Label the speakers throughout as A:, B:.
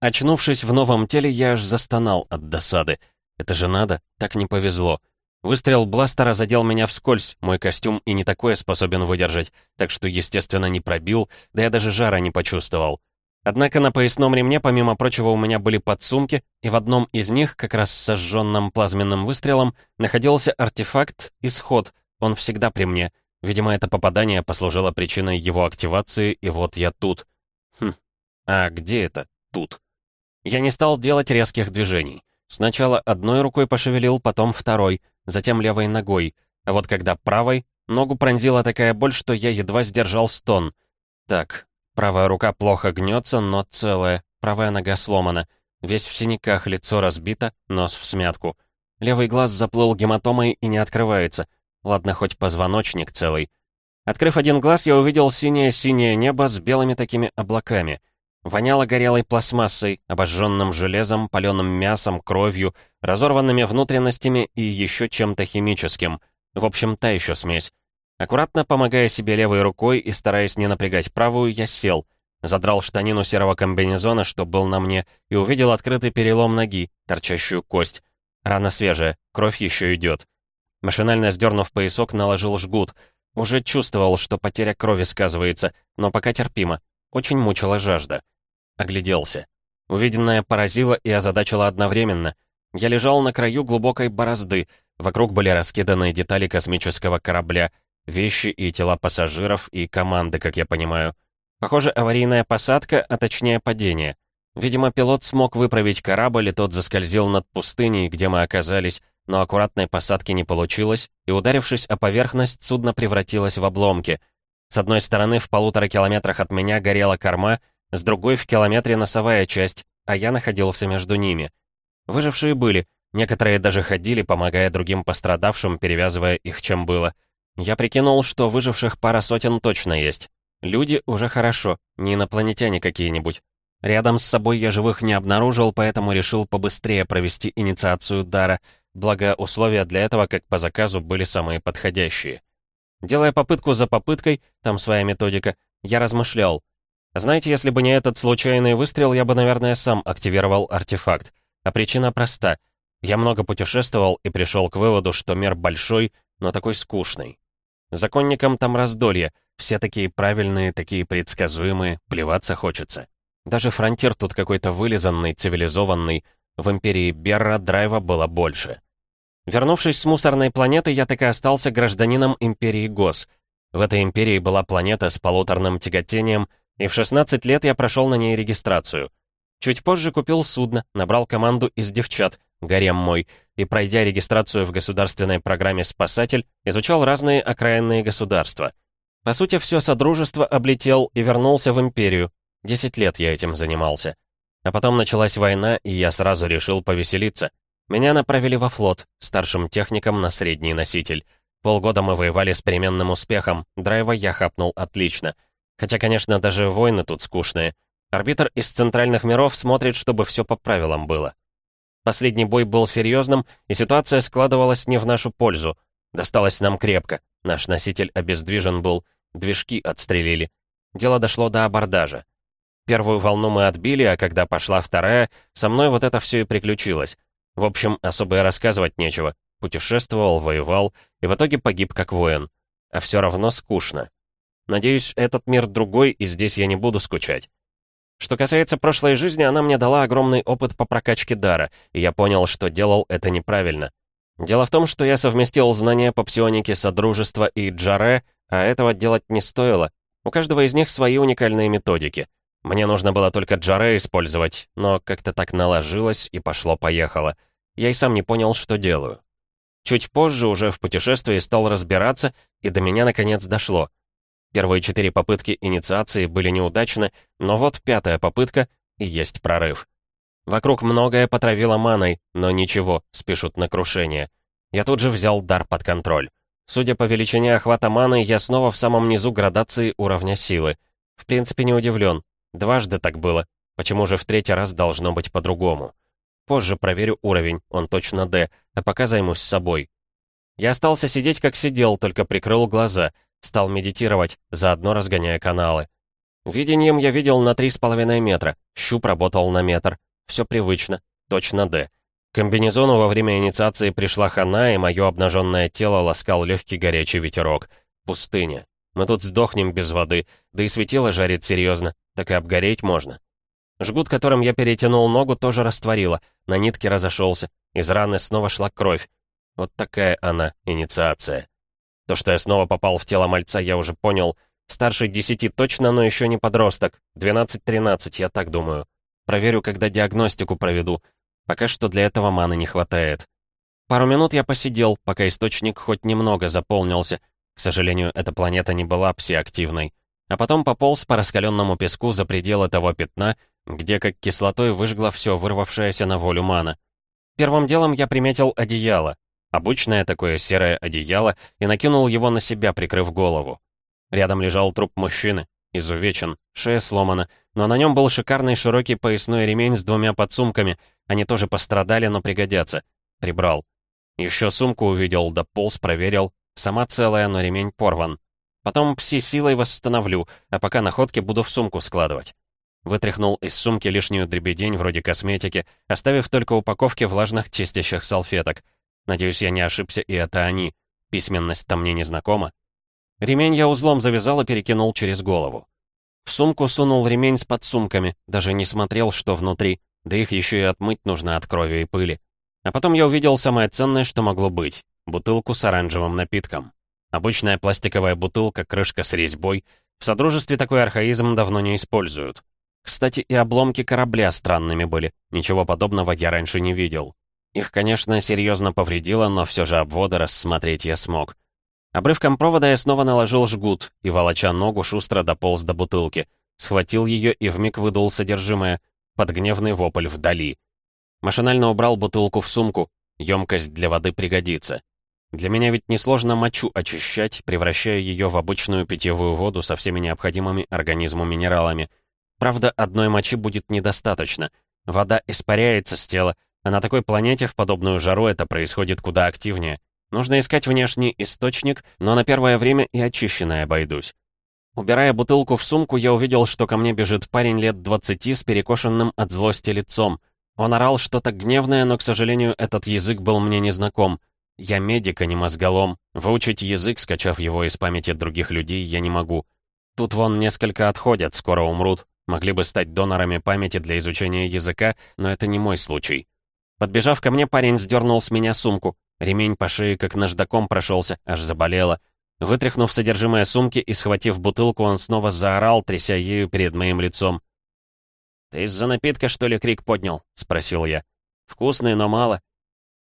A: Очнувшись в новом теле, я аж застонал от досады. Это же надо, так не повезло. Выстрел бластера задел меня вскользь, мой костюм и не такое способен выдержать, так что, естественно, не пробил, да я даже жара не почувствовал. Однако на поясном ремне, помимо прочего, у меня были подсумки, и в одном из них, как раз сожженным плазменным выстрелом, находился артефакт «Исход», он всегда при мне. Видимо, это попадание послужило причиной его активации, и вот я тут. Хм, а где это «тут»? Я не стал делать резких движений. Сначала одной рукой пошевелил, потом второй, затем левой ногой. А вот когда правой, ногу пронзила такая боль, что я едва сдержал стон. Так, правая рука плохо гнется, но целая, правая нога сломана. Весь в синяках, лицо разбито, нос в смятку. Левый глаз заплыл гематомой и не открывается. Ладно, хоть позвоночник целый. Открыв один глаз, я увидел синее-синее небо с белыми такими облаками. Воняло горелой пластмассой, обожженным железом, паленым мясом, кровью, разорванными внутренностями и еще чем-то химическим. В общем, та еще смесь. Аккуратно помогая себе левой рукой и стараясь не напрягать правую, я сел. Задрал штанину серого комбинезона, что был на мне, и увидел открытый перелом ноги, торчащую кость. Рана свежая, кровь еще идет. Машинально сдернув поясок, наложил жгут. Уже чувствовал, что потеря крови сказывается, но пока терпимо. Очень мучила жажда. Огляделся. Увиденное поразило и озадачило одновременно. Я лежал на краю глубокой борозды. Вокруг были раскиданы детали космического корабля, вещи и тела пассажиров и команды, как я понимаю. Похоже, аварийная посадка, а точнее падение. Видимо, пилот смог выправить корабль, и тот заскользил над пустыней, где мы оказались, но аккуратной посадки не получилось, и, ударившись о поверхность, судно превратилось в обломки — с одной стороны, в полутора километрах от меня горела корма, с другой — в километре носовая часть, а я находился между ними. Выжившие были, некоторые даже ходили, помогая другим пострадавшим, перевязывая их чем было. Я прикинул, что выживших пара сотен точно есть. Люди уже хорошо, не инопланетяне какие-нибудь. Рядом с собой я живых не обнаружил, поэтому решил побыстрее провести инициацию дара, благо условия для этого, как по заказу, были самые подходящие. Делая попытку за попыткой, там своя методика, я размышлял. Знаете, если бы не этот случайный выстрел, я бы, наверное, сам активировал артефакт. А причина проста. Я много путешествовал и пришел к выводу, что мир большой, но такой скучный. Законникам там раздолье, все такие правильные, такие предсказуемые, плеваться хочется. Даже фронтир тут какой-то вылизанный, цивилизованный. В империи Берра драйва было больше. Вернувшись с мусорной планеты, я так и остался гражданином империи Гос. В этой империи была планета с полуторным тяготением, и в 16 лет я прошел на ней регистрацию. Чуть позже купил судно, набрал команду из девчат, гарем мой, и, пройдя регистрацию в государственной программе «Спасатель», изучал разные окраинные государства. По сути, все Содружество облетел и вернулся в империю. Десять лет я этим занимался. А потом началась война, и я сразу решил повеселиться. Меня направили во флот, старшим техником на средний носитель. Полгода мы воевали с переменным успехом, драйва я хапнул отлично. Хотя, конечно, даже войны тут скучные. Арбитр из центральных миров смотрит, чтобы все по правилам было. Последний бой был серьезным, и ситуация складывалась не в нашу пользу. Досталось нам крепко. Наш носитель обездвижен был, движки отстрелили. Дело дошло до абордажа. Первую волну мы отбили, а когда пошла вторая, со мной вот это все и приключилось. В общем, особо и рассказывать нечего. Путешествовал, воевал, и в итоге погиб как воин. А все равно скучно. Надеюсь, этот мир другой, и здесь я не буду скучать. Что касается прошлой жизни, она мне дала огромный опыт по прокачке дара, и я понял, что делал это неправильно. Дело в том, что я совместил знания по псионике Содружества и Джаре, а этого делать не стоило. У каждого из них свои уникальные методики. Мне нужно было только Джаре использовать, но как-то так наложилось и пошло-поехало — я и сам не понял, что делаю. Чуть позже, уже в путешествии, стал разбираться, и до меня наконец дошло. Первые четыре попытки инициации были неудачны, но вот пятая попытка, и есть прорыв. Вокруг многое потравило маной, но ничего, спешут на крушение. Я тут же взял дар под контроль. Судя по величине охвата маны, я снова в самом низу градации уровня силы. В принципе, не удивлен. Дважды так было. Почему же в третий раз должно быть по-другому? Позже проверю уровень, он точно Д, а пока займусь собой. Я остался сидеть, как сидел, только прикрыл глаза, стал медитировать, заодно разгоняя каналы. Видением я видел на три с половиной метра, щуп работал на метр. Все привычно, точно «Д». комбинезону во время инициации пришла хана, и мое обнаженное тело ласкал легкий горячий ветерок. Пустыня. Мы тут сдохнем без воды, да и светило жарит серьезно, так и обгореть можно. Жгут, которым я перетянул ногу, тоже растворило, на нитке разошелся, из раны снова шла кровь. Вот такая она, инициация. То, что я снова попал в тело мальца, я уже понял — Старше десяти точно, но еще не подросток. 12-13, я так думаю. Проверю, когда диагностику проведу. Пока что для этого маны не хватает. Пару минут я посидел, пока источник хоть немного заполнился. К сожалению, эта планета не была псиактивной. А потом пополз по раскаленному песку за пределы того пятна, где как кислотой выжгло все вырвавшееся на волю мана. Первым делом я приметил одеяло. Обычное такое серое одеяло, и накинул его на себя, прикрыв голову. Рядом лежал труп мужчины, изувечен, шея сломана, но на нем был шикарный широкий поясной ремень с двумя подсумками. Они тоже пострадали, но пригодятся. Прибрал. Еще сумку увидел, дополз, проверил. Сама целая, но ремень порван. Потом пси-силой восстановлю, а пока находки буду в сумку складывать. Вытряхнул из сумки лишнюю дребедень вроде косметики, оставив только упаковки влажных чистящих салфеток. Надеюсь, я не ошибся, и это они. Письменность-то мне не знакома. Ремень я узлом завязал и перекинул через голову. В сумку сунул ремень с подсумками, даже не смотрел, что внутри, да их еще и отмыть нужно от крови и пыли. А потом я увидел самое ценное, что могло быть — бутылку с оранжевым напитком. Обычная пластиковая бутылка, крышка с резьбой. В Содружестве такой архаизм давно не используют. Кстати, и обломки корабля странными были. Ничего подобного я раньше не видел. Их, конечно, серьезно повредило, но все же обводы рассмотреть я смог. Обрывком провода я снова наложил жгут и, волоча ногу, шустро дополз до бутылки. Схватил ее и вмиг выдул содержимое. Под гневный вопль вдали. Машинально убрал бутылку в сумку. Емкость для воды пригодится. Для меня ведь несложно мочу очищать, превращая ее в обычную питьевую воду со всеми необходимыми организму минералами. Правда, одной мочи будет недостаточно. Вода испаряется с тела, а на такой планете в подобную жару это происходит куда активнее. Нужно искать внешний источник, но на первое время и очищенное обойдусь. Убирая бутылку в сумку, я увидел, что ко мне бежит парень лет 20 с перекошенным от злости лицом. Он орал что-то гневное, но, к сожалению, этот язык был мне незнаком. Я медик, а не мозголом. Выучить язык, скачав его из памяти других людей, я не могу. Тут вон несколько отходят, скоро умрут. Могли бы стать донорами памяти для изучения языка, но это не мой случай. Подбежав ко мне, парень сдернул с меня сумку. Ремень по шее как наждаком прошелся, аж заболело. Вытряхнув содержимое сумки и схватив бутылку, он снова заорал, тряся ею перед моим лицом. «Ты из-за напитка, что ли, крик поднял?» — спросил я. «Вкусный, но мало».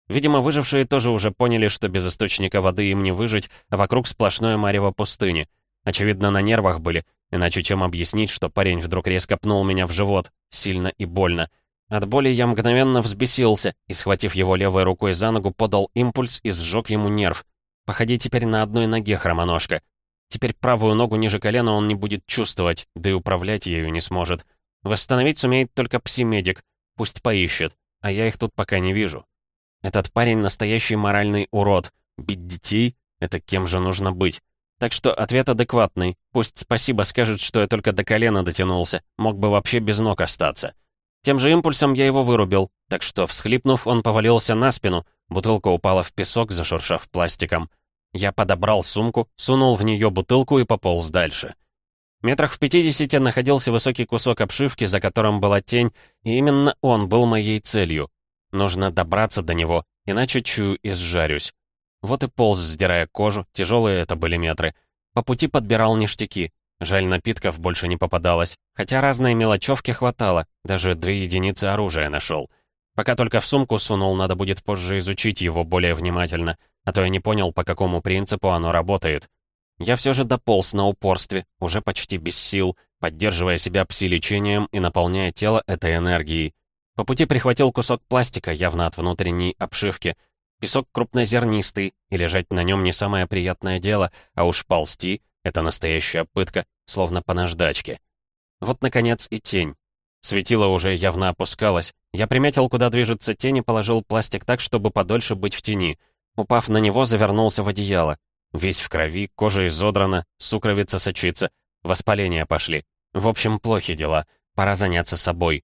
A: Видимо, выжившие тоже уже поняли, что без источника воды им не выжить, а вокруг сплошное марево пустыни. Очевидно, на нервах были, иначе чем объяснить, что парень вдруг резко пнул меня в живот, сильно и больно. От боли я мгновенно взбесился и, схватив его левой рукой за ногу, подал импульс и сжег ему нерв. «Походи теперь на одной ноге, хромоножка». Теперь правую ногу ниже колена он не будет чувствовать, да и управлять ею не сможет. Восстановить сумеет только псимедик, пусть поищет, а я их тут пока не вижу. Этот парень настоящий моральный урод. Бить детей — это кем же нужно быть? Так что ответ адекватный. Пусть спасибо скажет, что я только до колена дотянулся. Мог бы вообще без ног остаться. Тем же импульсом я его вырубил, так что, всхлипнув, он повалился на спину, бутылка упала в песок, зашуршав пластиком. Я подобрал сумку, сунул в нее бутылку и пополз дальше. Метрах в пятидесяти находился высокий кусок обшивки, за которым была тень, и именно он был моей целью. Нужно добраться до него, иначе чую и сжарюсь. Вот и полз, сдирая кожу, тяжелые это были метры. По пути подбирал ништяки. Жаль, напитков больше не попадалось. Хотя разной мелочевки хватало, даже две единицы оружия нашел. Пока только в сумку сунул, надо будет позже изучить его более внимательно, а то я не понял, по какому принципу оно работает. Я все же дополз на упорстве, уже почти без сил, поддерживая себя пси-лечением и наполняя тело этой энергией. По пути прихватил кусок пластика, явно от внутренней обшивки. Песок крупнозернистый, и лежать на нем не самое приятное дело, а уж ползти это настоящая пытка, словно по наждачке. Вот, наконец, и тень. Светило уже явно опускалось. Я приметил, куда движется тень и положил пластик так, чтобы подольше быть в тени. Упав на него, завернулся в одеяло. Весь в крови, кожа изодрана, сукровица сочится. Воспаления пошли. В общем, плохи дела. Пора заняться собой.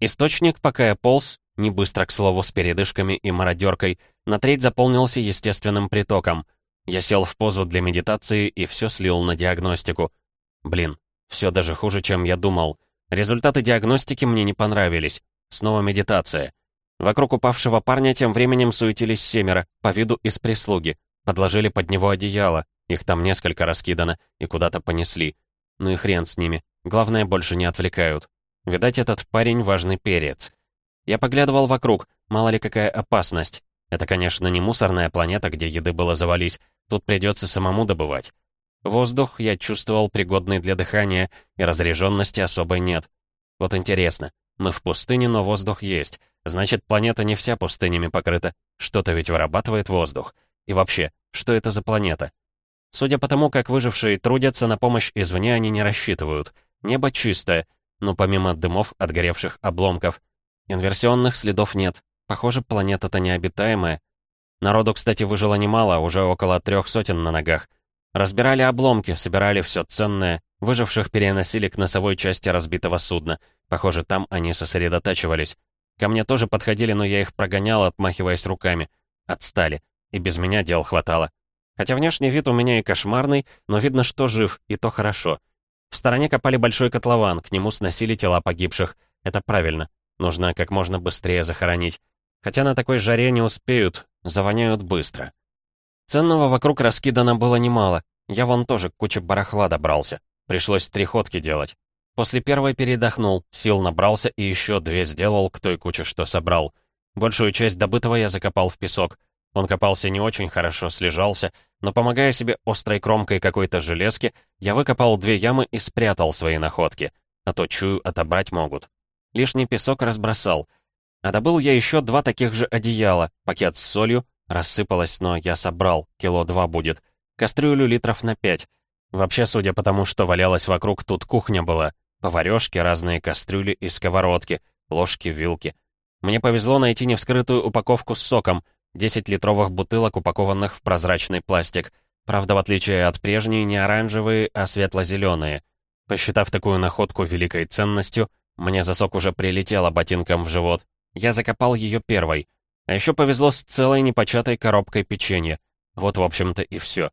A: Источник, пока я полз, не быстро, к слову, с передышками и мародеркой, на треть заполнился естественным притоком. Я сел в позу для медитации и все слил на диагностику. Блин, все даже хуже, чем я думал. Результаты диагностики мне не понравились. Снова медитация. Вокруг упавшего парня тем временем суетились семеро, по виду из прислуги. Подложили под него одеяло, их там несколько раскидано, и куда-то понесли. Ну и хрен с ними. Главное, больше не отвлекают. Видать, этот парень важный перец. Я поглядывал вокруг, мало ли какая опасность. Это, конечно, не мусорная планета, где еды было завались. Тут придется самому добывать. Воздух я чувствовал пригодный для дыхания, и разряженности особой нет. Вот интересно, мы в пустыне, но воздух есть. Значит, планета не вся пустынями покрыта. Что-то ведь вырабатывает воздух. И вообще, что это за планета? Судя по тому, как выжившие трудятся, на помощь извне они не рассчитывают. Небо чистое, но помимо дымов от горевших обломков. Инверсионных следов нет. Похоже, планета-то необитаемая. Народу, кстати, выжило немало, уже около трех сотен на ногах. Разбирали обломки, собирали все ценное, выживших переносили к носовой части разбитого судна. Похоже, там они сосредотачивались. Ко мне тоже подходили, но я их прогонял, отмахиваясь руками. Отстали. И без меня дел хватало. Хотя внешний вид у меня и кошмарный, но видно, что жив, и то хорошо. В стороне копали большой котлован, к нему сносили тела погибших. Это правильно. Нужно как можно быстрее захоронить. Хотя на такой жаре не успеют, завоняют быстро. Ценного вокруг раскидано было немало. Я вон тоже к куче барахла добрался. Пришлось три ходки делать. После первой передохнул, сил набрался и еще две сделал к той куче, что собрал. Большую часть добытого я закопал в песок. Он копался не очень хорошо, слежался, но помогая себе острой кромкой какой-то железки, я выкопал две ямы и спрятал свои находки. А то, чую, отобрать могут. Лишний песок разбросал. А добыл я еще два таких же одеяла, пакет с солью, Рассыпалось, но я собрал, кило два будет. Кастрюлю литров на пять. Вообще, судя по тому, что валялось вокруг, тут кухня была. Поварёшки, разные кастрюли и сковородки, ложки, вилки. Мне повезло найти невскрытую упаковку с соком, 10 литровых бутылок, упакованных в прозрачный пластик. Правда, в отличие от прежней, не оранжевые, а светло-зеленые. Посчитав такую находку великой ценностью, мне за сок уже прилетело ботинком в живот. Я закопал ее первой — а еще повезло с целой непочатой коробкой печенья. Вот, в общем-то, и все.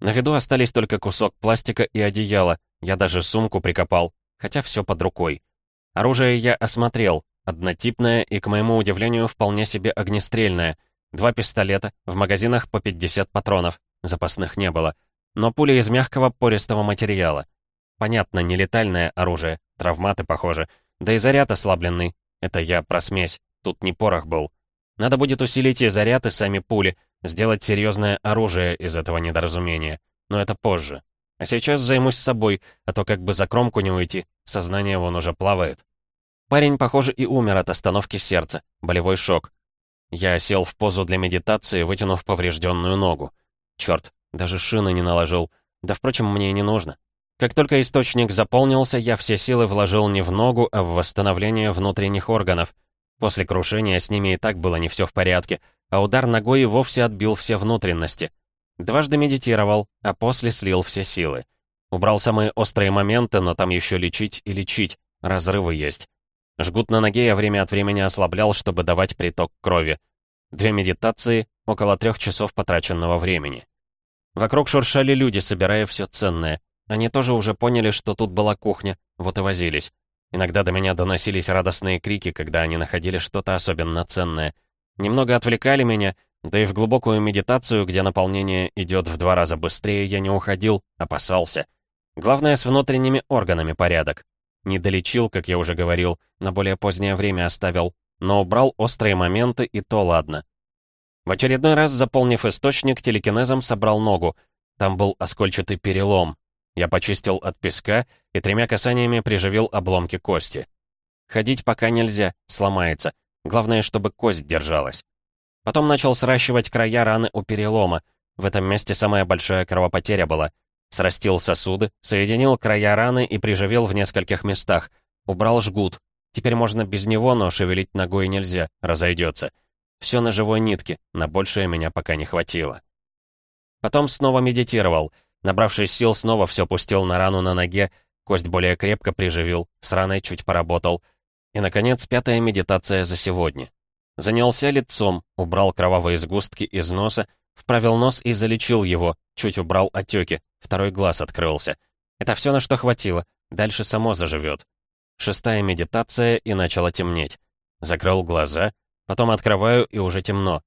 A: На виду остались только кусок пластика и одеяло. Я даже сумку прикопал, хотя все под рукой. Оружие я осмотрел. Однотипное и, к моему удивлению, вполне себе огнестрельное. Два пистолета, в магазинах по 50 патронов. Запасных не было. Но пули из мягкого пористого материала. Понятно, не летальное оружие. Травматы, похоже. Да и заряд ослабленный. Это я про смесь. Тут не порох был. Надо будет усилить и заряд, и сами пули, сделать серьезное оружие из этого недоразумения. Но это позже. А сейчас займусь собой, а то как бы за кромку не уйти, сознание вон уже плавает. Парень, похоже, и умер от остановки сердца, болевой шок. Я сел в позу для медитации, вытянув поврежденную ногу. Черт, даже шины не наложил. Да, впрочем, мне и не нужно. Как только источник заполнился, я все силы вложил не в ногу, а в восстановление внутренних органов — После крушения с ними и так было не все в порядке, а удар ногой и вовсе отбил все внутренности. Дважды медитировал, а после слил все силы. Убрал самые острые моменты, но там еще лечить и лечить, разрывы есть. Жгут на ноге я время от времени ослаблял, чтобы давать приток крови. Две медитации, около трех часов потраченного времени. Вокруг шуршали люди, собирая все ценное. Они тоже уже поняли, что тут была кухня, вот и возились. Иногда до меня доносились радостные крики, когда они находили что-то особенно ценное. Немного отвлекали меня, да и в глубокую медитацию, где наполнение идет в два раза быстрее, я не уходил, опасался. Главное, с внутренними органами порядок. Не долечил, как я уже говорил, на более позднее время оставил, но убрал острые моменты, и то ладно. В очередной раз, заполнив источник, телекинезом собрал ногу. Там был оскольчатый перелом, я почистил от песка и тремя касаниями приживил обломки кости. Ходить пока нельзя, сломается. Главное, чтобы кость держалась. Потом начал сращивать края раны у перелома. В этом месте самая большая кровопотеря была. Срастил сосуды, соединил края раны и приживил в нескольких местах. Убрал жгут. Теперь можно без него, но шевелить ногой нельзя, разойдется. Все на живой нитке, на большее меня пока не хватило. Потом снова медитировал — Набравшись сил, снова все пустил на рану на ноге, Кость более крепко приживил, с раной чуть поработал. И, наконец, пятая медитация за сегодня. Занялся лицом, убрал кровавые сгустки из носа, вправил нос и залечил его, чуть убрал отеки, второй глаз открылся. Это все, на что хватило, дальше само заживет. Шестая медитация, и начало темнеть. Закрыл глаза, потом открываю, и уже темно.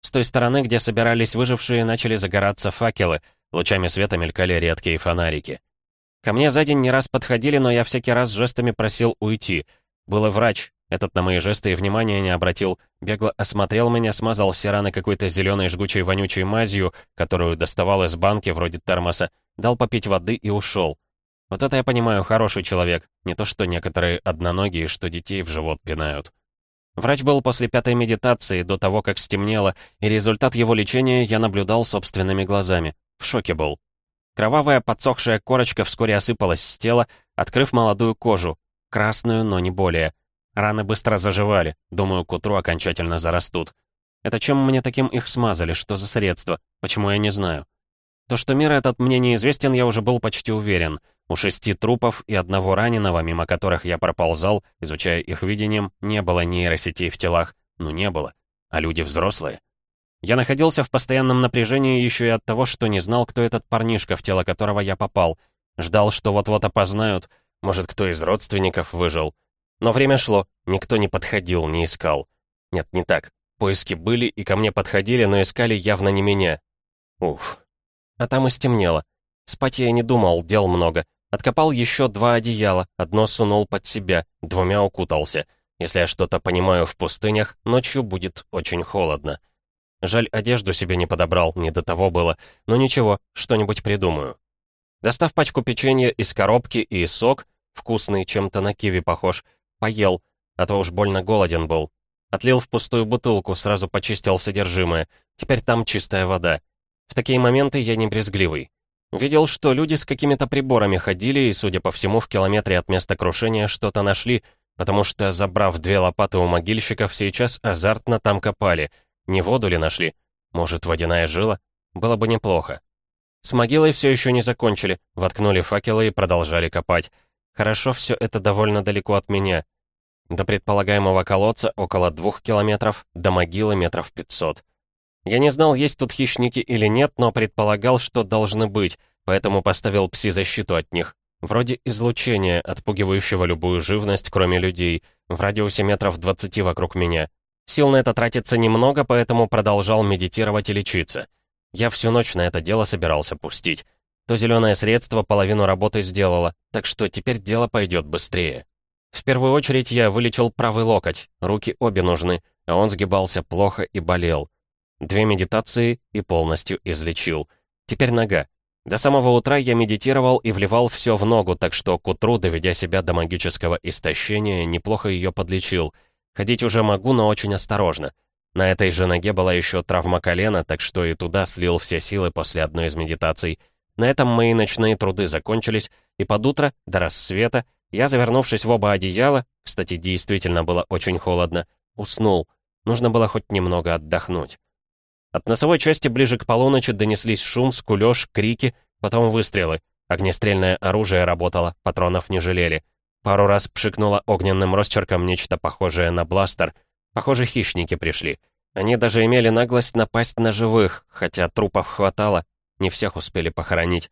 A: С той стороны, где собирались выжившие, начали загораться факелы, лучами света мелькали редкие фонарики. Ко мне за день не раз подходили, но я всякий раз жестами просил уйти. Был врач, этот на мои жесты и внимания не обратил, бегло осмотрел меня, смазал все раны какой-то зеленой жгучей вонючей мазью, которую доставал из банки вроде термоса, дал попить воды и ушел. Вот это я понимаю, хороший человек, не то что некоторые одноногие, что детей в живот пинают. Врач был после пятой медитации, до того, как стемнело, и результат его лечения я наблюдал собственными глазами. В шоке был. Кровавая подсохшая корочка вскоре осыпалась с тела, открыв молодую кожу. Красную, но не более. Раны быстро заживали, думаю, к утру окончательно зарастут. Это чем мне таким их смазали, что за средство? Почему я не знаю? То, что мир этот мне неизвестен, я уже был почти уверен. У шести трупов и одного раненого, мимо которых я проползал, изучая их видением, не было нейросетей в телах. Ну, не было. А люди взрослые. Я находился в постоянном напряжении еще и от того, что не знал, кто этот парнишка, в тело которого я попал. Ждал, что вот-вот опознают. Может, кто из родственников выжил. Но время шло, никто не подходил, не искал. Нет, не так. Поиски были и ко мне подходили, но искали явно не меня. Уф. А там и стемнело. Спать я не думал, дел много. Откопал еще два одеяла, одно сунул под себя, двумя укутался. Если я что-то понимаю в пустынях, ночью будет очень холодно. Жаль, одежду себе не подобрал, не до того было. Но ничего, что-нибудь придумаю. Достав пачку печенья из коробки и сок, вкусный, чем-то на киви похож, поел, а то уж больно голоден был. Отлил в пустую бутылку, сразу почистил содержимое. Теперь там чистая вода. В такие моменты я не брезгливый. Видел, что люди с какими-то приборами ходили и, судя по всему, в километре от места крушения что-то нашли, потому что, забрав две лопаты у могильщиков, сейчас азартно там копали — не воду ли нашли? Может, водяная жила? Было бы неплохо. С могилой все еще не закончили, воткнули факелы и продолжали копать. Хорошо, все это довольно далеко от меня. До предполагаемого колодца около двух километров, до могилы метров пятьсот. Я не знал, есть тут хищники или нет, но предполагал, что должны быть, поэтому поставил пси-защиту от них. Вроде излучения, отпугивающего любую живность, кроме людей, в радиусе метров 20 вокруг меня. Сил на это тратится немного, поэтому продолжал медитировать и лечиться. Я всю ночь на это дело собирался пустить. То зеленое средство половину работы сделало, так что теперь дело пойдет быстрее. В первую очередь я вылечил правый локоть, руки обе нужны, а он сгибался плохо и болел. Две медитации и полностью излечил. Теперь нога. До самого утра я медитировал и вливал все в ногу, так что к утру, доведя себя до магического истощения, неплохо ее подлечил — Ходить уже могу, но очень осторожно. На этой же ноге была еще травма колена, так что и туда слил все силы после одной из медитаций. На этом мои ночные труды закончились, и под утро, до рассвета, я, завернувшись в оба одеяла, кстати, действительно было очень холодно, уснул. Нужно было хоть немного отдохнуть. От носовой части ближе к полуночи донеслись шум, скулёж, крики, потом выстрелы. Огнестрельное оружие работало, патронов не жалели. Пару раз пшикнуло огненным росчерком нечто похожее на бластер. Похоже, хищники пришли. Они даже имели наглость напасть на живых, хотя трупов хватало, не всех успели похоронить.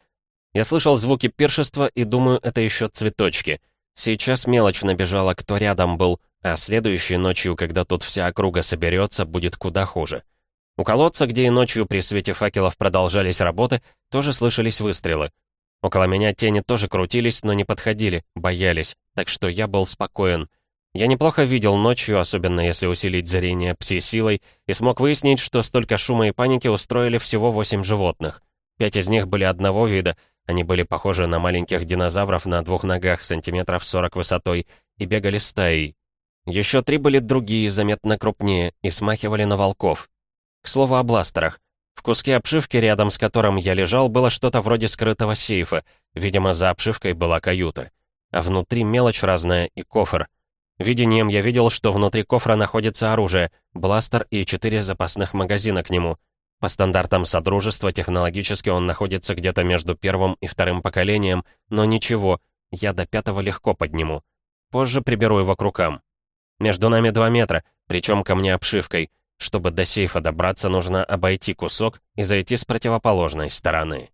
A: Я слышал звуки пиршества и думаю, это еще цветочки. Сейчас мелочь набежала, кто рядом был, а следующей ночью, когда тут вся округа соберется, будет куда хуже. У колодца, где и ночью при свете факелов продолжались работы, тоже слышались выстрелы. Около меня тени тоже крутились, но не подходили, боялись, так что я был спокоен. Я неплохо видел ночью, особенно если усилить зрение пси-силой, и смог выяснить, что столько шума и паники устроили всего восемь животных. Пять из них были одного вида, они были похожи на маленьких динозавров на двух ногах, сантиметров 40 высотой, и бегали стаей. Еще три были другие, заметно крупнее, и смахивали на волков. К слову о бластерах. В куске обшивки, рядом с которым я лежал, было что-то вроде скрытого сейфа. Видимо, за обшивкой была каюта. А внутри мелочь разная и кофр. Видением я видел, что внутри кофра находится оружие, бластер и четыре запасных магазина к нему. По стандартам Содружества технологически он находится где-то между первым и вторым поколением, но ничего, Я до пятого легко подниму. Позже приберу его к рукам. Между нами два метра, причем ко мне обшивкой. Чтобы до сейфа добраться, нужно обойти кусок и зайти с противоположной стороны.